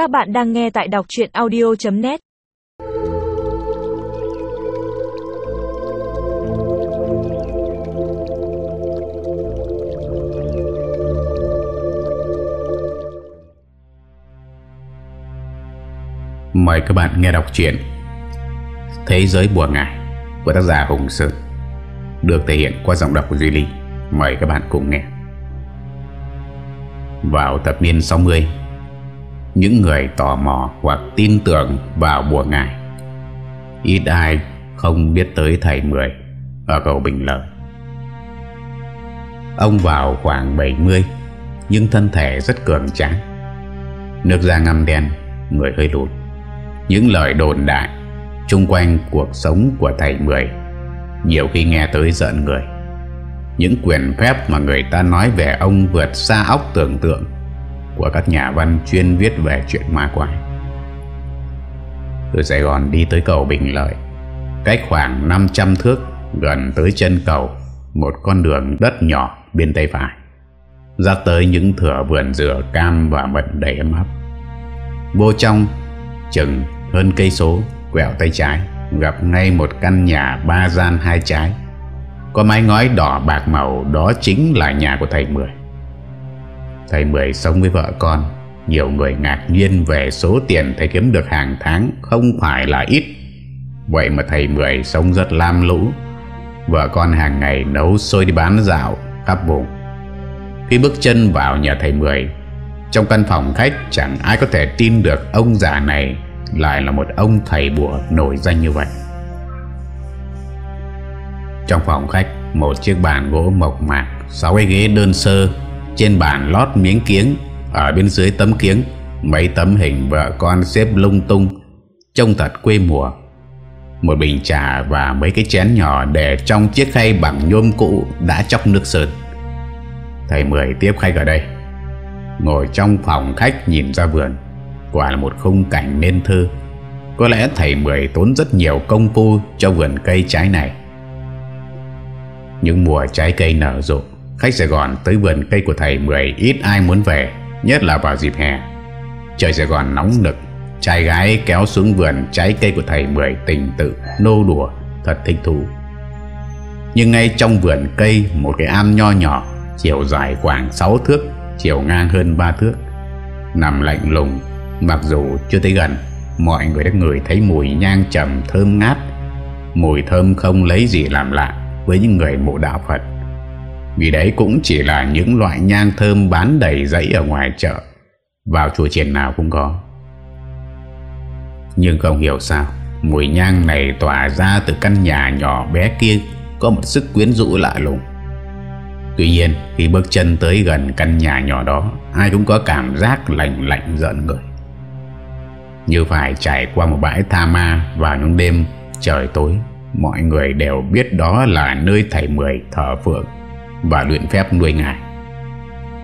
Các bạn đang nghe tại đọc chuyện audio.net Mời các bạn nghe đọc truyện Thế giới bùa ngải của tác giả Hùng Sơn được thể hiện qua giọng đọc của Duy Ly. Mời các bạn cùng nghe. Vào thập niên 60, những người tò mò hoặc tin tưởng vào bùa ngải, ít ai không biết tới thầy Mười ở cầu Bình Lợi. Ông vào khoảng 70 nhưng thân thể rất cường tráng. Nước da ngăm đen, người hơi lụt. Những lời đồn đại chung quanh cuộc sống của thầy Mười nhiều khi nghe tới giận người Những quyền phép mà người ta nói về ông vượt xa óc tưởng tượng của các nhà văn chuyên viết về chuyện ma quái. Từ Sài Gòn đi tới cầu Bình Lợi, Cách khoảng 500 thước gần tới chân cầu, Một con đường đất nhỏ bên tay phải Ra tới những thửa vườn dừa cam và mận đầy ấm áp. Vô trong, chừng hơn cây số, quẹo tay trái, gặp ngay một căn nhà ba gian hai trái. Có mái ngói đỏ bạc màu, đó chính là nhà của thầy Mười thầy Mười sống với vợ con. Nhiều người ngạc nhiên về số tiền thầy kiếm được hàng tháng, không phải là ít. Vậy mà thầy Mười sống rất lam lũ. Vợ con hàng ngày nấu xôi đi bán dạo, khắp vùng. Khi bước chân vào nhà thầy Mười, trong căn phòng khách chẳng ai có thể tin được ông già này lại là một ông thầy bùa nổi danh như vậy. Trong phòng khách, Một chiếc bàn gỗ mộc mạc, Sáu cái ghế đơn sơ trên bàn lót miếng kiếng, Ở bên dưới tấm kiếng, Mấy tấm hình vợ con xếp lung tung, Trông thật quê mùa. Một bình trà và mấy cái chén nhỏ Để trong chiếc khay bằng nhôm cũ Đã chóc nước sơn Thầy Mười tiếp khách ở đây. Ngồi trong phòng khách nhìn ra vườn, Quả là một khung cảnh nên thơ. Có lẽ thầy Mười tốn rất nhiều công phu Cho vườn cây trái này. Những mùa trái cây nở rộ Khách Sài Gòn tới vườn cây của thầy Mười Ít ai muốn về Nhất là vào dịp hè. Trời Sài Gòn nóng nực Trai gái kéo xuống vườn trái cây của thầy Mười Tình tự, nô đùa Thật thích thú. Nhưng ngay trong vườn cây Một cái am nho nhỏ Chiều dài khoảng 6 thước Chiều ngang hơn 3 thước Nằm lạnh lùng Mặc dù chưa tới gần Mọi người đã ngửi thấy mùi nhang trầm thơm ngát. Mùi thơm không lấy gì làm lạ Với những người mộ đạo Phật. Vì đấy cũng chỉ là những loại nhang thơm bán đầy dãy ở ngoài chợ. Vào chùa triển nào cũng có. Nhưng không hiểu sao, Mùi nhang này tỏa ra từ căn nhà nhỏ bé kia Có một sức quyến rũ lạ lùng. Tuy nhiên, khi bước chân tới gần căn nhà nhỏ đó, Ai cũng có cảm giác lạnh lạnh giận người. Như phải trải qua một bãi tha ma vào những đêm trời tối, Mọi người đều biết đó là nơi thầy Mười thờ phượng. Và luyện phép nuôi ngài.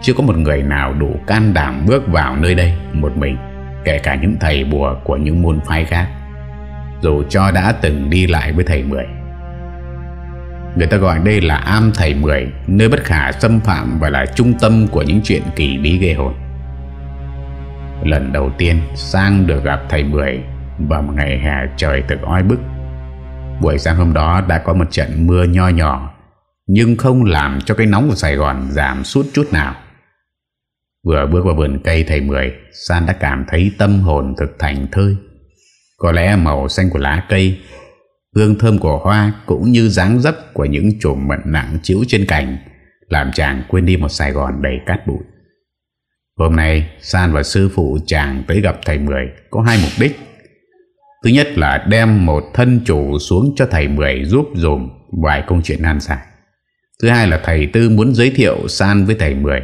Chưa có một người nào đủ can đảm bước vào nơi đây một mình, Kể cả những thầy bùa của những môn phái khác, Dù cho đã từng đi lại với thầy Mười. Người ta gọi đây là am thầy Mười, Nơi bất khả xâm phạm và là trung tâm của những chuyện kỳ bí ghê hồn. Lần đầu tiên Sang được gặp thầy Mười Vào một ngày hè trời thực oi bức. Buổi sáng hôm đó đã có một trận mưa nho nhỏ nhưng không làm cho cái nóng của Sài Gòn giảm sút chút nào Vừa bước vào vườn cây thầy Mười, San đã cảm thấy tâm hồn thực thành thơi Có lẽ màu xanh của lá cây, Hương thơm của hoa Cũng như dáng dấp của những chùm mận nặng chiếu trên cành Làm chàng quên đi một Sài Gòn đầy cát bụi Hôm nay, San và sư phụ chàng tới gặp thầy Mười có hai mục đích. Thứ nhất là đem một thân chủ xuống cho thầy Mười giúp dùm vài công chuyện nan giải. Thứ hai là thầy Tư muốn giới thiệu San với thầy Mười,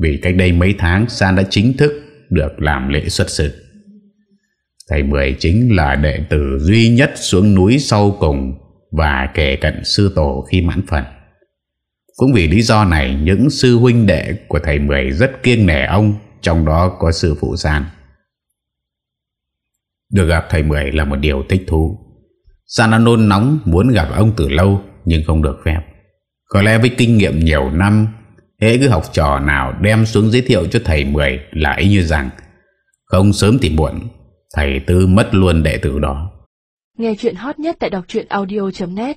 vì cách đây mấy tháng San đã chính thức được làm lễ xuất sự. Thầy Mười chính là đệ tử duy nhất xuống núi sau cùng và kể cận sư tổ khi mãn phần. Cũng vì lý do này, những sư huynh đệ của thầy Mười rất kiêng nể ông, Trong đó có sư phụ San. Được gặp thầy Mười là một điều thích thú. San đã nôn nóng muốn gặp ông từ lâu, Nhưng không được phép. Có lẽ với kinh nghiệm nhiều năm, Hễ cứ học trò nào đem xuống giới thiệu cho thầy Mười Là ý như rằng, Không sớm thì muộn, Thầy Tư mất luôn đệ tử đó. Nghe chuyện hot nhất tại đọc audio.net